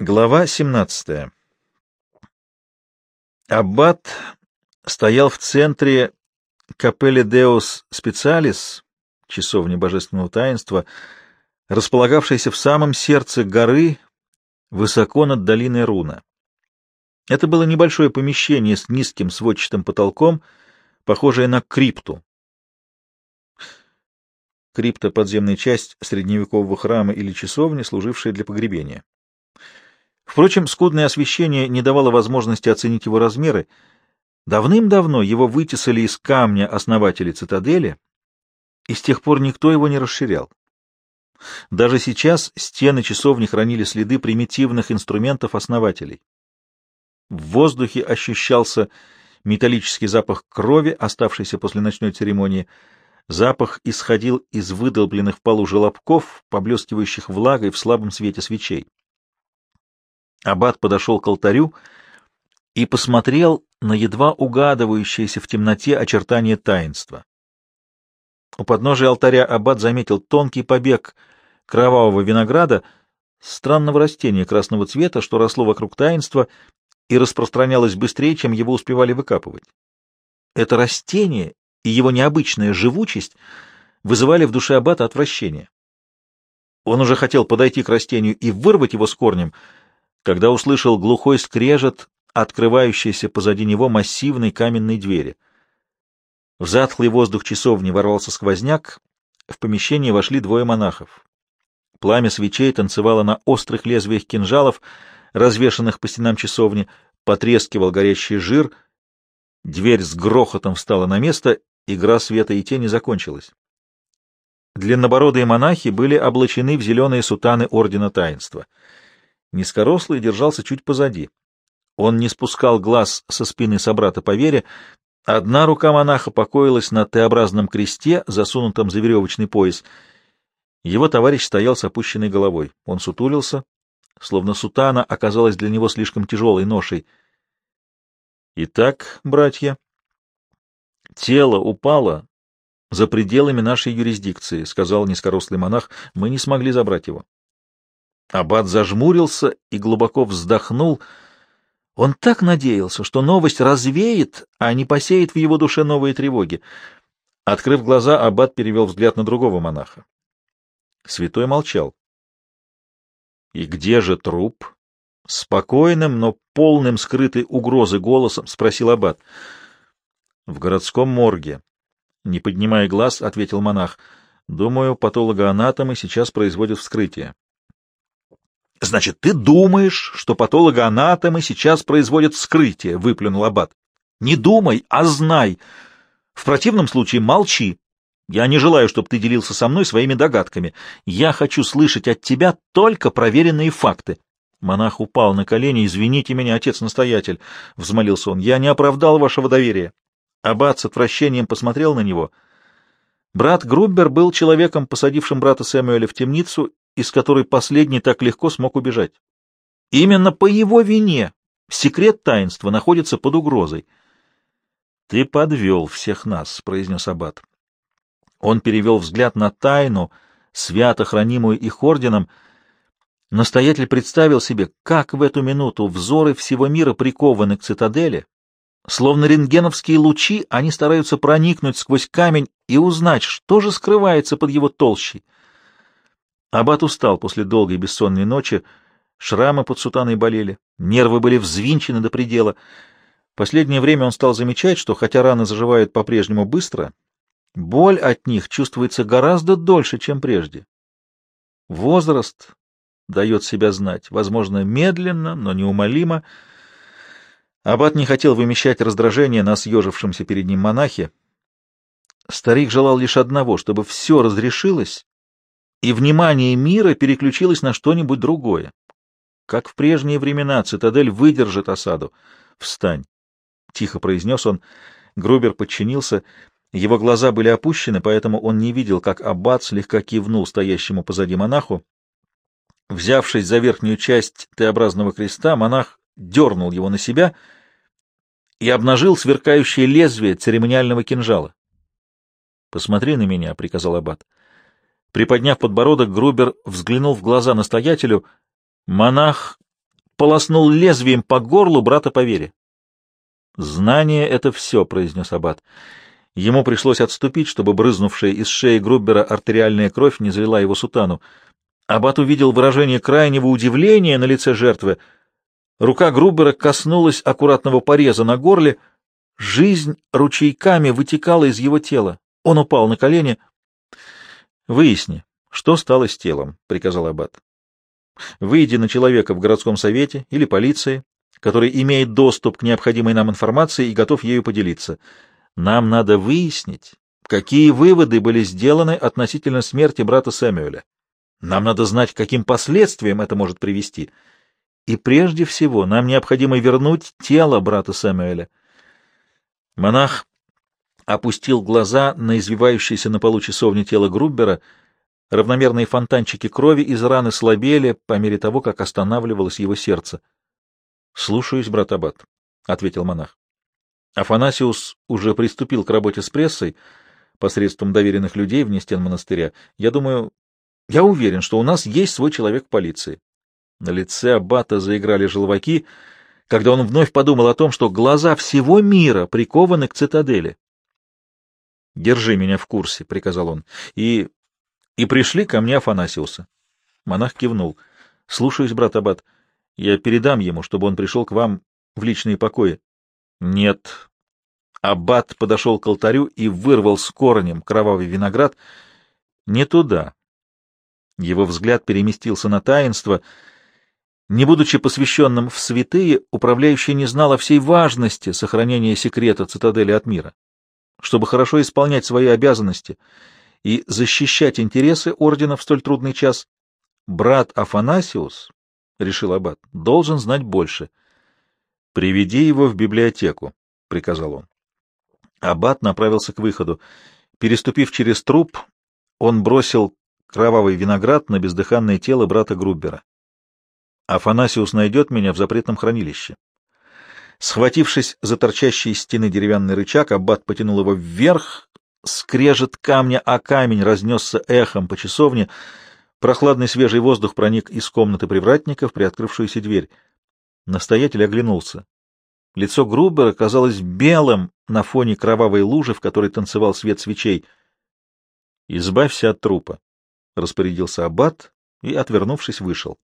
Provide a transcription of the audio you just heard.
Глава 17. Аббат стоял в центре капелли Деус Специалис, часовни божественного таинства, располагавшейся в самом сердце горы, высоко над долиной Руна. Это было небольшое помещение с низким сводчатым потолком, похожее на крипту. Крипта — подземная часть средневекового храма или часовни, служившая для погребения. Впрочем, скудное освещение не давало возможности оценить его размеры. Давным-давно его вытесали из камня основатели цитадели, и с тех пор никто его не расширял. Даже сейчас стены часовни хранили следы примитивных инструментов основателей. В воздухе ощущался металлический запах крови, оставшийся после ночной церемонии. Запах исходил из выдолбленных в полу желобков, поблескивающих влагой в слабом свете свечей. Аббат подошел к алтарю и посмотрел на едва угадывающееся в темноте очертания таинства. У подножия алтаря Аббат заметил тонкий побег кровавого винограда, странного растения красного цвета, что росло вокруг таинства и распространялось быстрее, чем его успевали выкапывать. Это растение и его необычная живучесть вызывали в душе Аббата отвращение. Он уже хотел подойти к растению и вырвать его с корнем — когда услышал глухой скрежет, открывающийся позади него массивной каменной двери. В затхлый воздух часовни ворвался сквозняк, в помещение вошли двое монахов. Пламя свечей танцевало на острых лезвиях кинжалов, развешанных по стенам часовни, потрескивал горящий жир, дверь с грохотом встала на место, игра света и тени закончилась. Длиннобородые монахи были облачены в зеленые сутаны Ордена Таинства — Низкорослый держался чуть позади. Он не спускал глаз со спины собрата по вере. Одна рука монаха покоилась на Т-образном кресте, засунутом за веревочный пояс. Его товарищ стоял с опущенной головой. Он сутулился, словно сутана оказалась для него слишком тяжелой ношей. «Итак, братья, тело упало за пределами нашей юрисдикции», — сказал низкорослый монах. «Мы не смогли забрать его. Аббат зажмурился и глубоко вздохнул. Он так надеялся, что новость развеет, а не посеет в его душе новые тревоги. Открыв глаза, Аббат перевел взгляд на другого монаха. Святой молчал. «И где же труп?» Спокойным, но полным скрытой угрозы голосом спросил Аббат. «В городском морге». Не поднимая глаз, ответил монах. «Думаю, патологоанатомы сейчас производят вскрытие». — Значит, ты думаешь, что патологоанатомы сейчас производят вскрытие, — выплюнул Аббат. — Не думай, а знай. В противном случае молчи. Я не желаю, чтобы ты делился со мной своими догадками. Я хочу слышать от тебя только проверенные факты. Монах упал на колени. «Извините меня, отец-настоятель», — взмолился он, — «я не оправдал вашего доверия». Аббат с отвращением посмотрел на него. Брат Груббер был человеком, посадившим брата Сэмюэля в темницу из которой последний так легко смог убежать. Именно по его вине секрет таинства находится под угрозой. — Ты подвел всех нас, — произнес Аббат. Он перевел взгляд на тайну, свято хранимую их орденом. Настоятель представил себе, как в эту минуту взоры всего мира прикованы к цитадели, Словно рентгеновские лучи, они стараются проникнуть сквозь камень и узнать, что же скрывается под его толщей. Абат устал после долгой бессонной ночи, шрамы под сутаной болели, нервы были взвинчены до предела. Последнее время он стал замечать, что хотя раны заживают по-прежнему быстро, боль от них чувствуется гораздо дольше, чем прежде. Возраст дает себя знать, возможно, медленно, но неумолимо. Абат не хотел вымещать раздражение на съежившемся перед ним монахе. Старик желал лишь одного, чтобы все разрешилось, и внимание мира переключилось на что-нибудь другое. Как в прежние времена цитадель выдержит осаду. «Встань!» — тихо произнес он. Грубер подчинился. Его глаза были опущены, поэтому он не видел, как аббат слегка кивнул стоящему позади монаху. Взявшись за верхнюю часть Т-образного креста, монах дернул его на себя и обнажил сверкающее лезвие церемониального кинжала. — Посмотри на меня, — приказал аббат. Приподняв подбородок, Грубер взглянул в глаза настоятелю. Монах полоснул лезвием по горлу брата по вере. «Знание — это все», — произнес Аббат. Ему пришлось отступить, чтобы брызнувшая из шеи Груббера артериальная кровь не залила его сутану. Аббат увидел выражение крайнего удивления на лице жертвы. Рука Груббера коснулась аккуратного пореза на горле. Жизнь ручейками вытекала из его тела. Он упал на колени. «Выясни, что стало с телом», — приказал Аббат. «Выйди на человека в городском совете или полиции, который имеет доступ к необходимой нам информации и готов ею поделиться. Нам надо выяснить, какие выводы были сделаны относительно смерти брата Сэмюэля. Нам надо знать, к каким последствиям это может привести. И прежде всего нам необходимо вернуть тело брата Сэмюэля. Монах опустил глаза на извивающееся на полу часовни тело Груббера. Равномерные фонтанчики крови из раны слабели по мере того, как останавливалось его сердце. — Слушаюсь, брат Аббат, — ответил монах. Афанасиус уже приступил к работе с прессой посредством доверенных людей вне стен монастыря. Я думаю, я уверен, что у нас есть свой человек в полиции. На лице аббата заиграли желваки, когда он вновь подумал о том, что глаза всего мира прикованы к цитадели. «Держи меня в курсе», — приказал он, — «и... и пришли ко мне Афанасиуса». Монах кивнул. «Слушаюсь, брат Аббат. Я передам ему, чтобы он пришел к вам в личные покои». «Нет». Аббат подошел к алтарю и вырвал с корнем кровавый виноград. «Не туда». Его взгляд переместился на таинство. Не будучи посвященным в святые, управляющий не знал о всей важности сохранения секрета цитадели от мира. Чтобы хорошо исполнять свои обязанности и защищать интересы ордена в столь трудный час, брат Афанасиус, — решил аббат, — должен знать больше. — Приведи его в библиотеку, — приказал он. Аббат направился к выходу. Переступив через труп, он бросил кровавый виноград на бездыханное тело брата Груббера. Афанасиус найдет меня в запретном хранилище. Схватившись за торчащий из стены деревянный рычаг, аббат потянул его вверх, скрежет камня, а камень разнесся эхом по часовне. Прохладный свежий воздух проник из комнаты привратника в приоткрывшуюся дверь. Настоятель оглянулся. Лицо Грубера казалось белым на фоне кровавой лужи, в которой танцевал свет свечей. «Избавься от трупа», — распорядился аббат и, отвернувшись, вышел.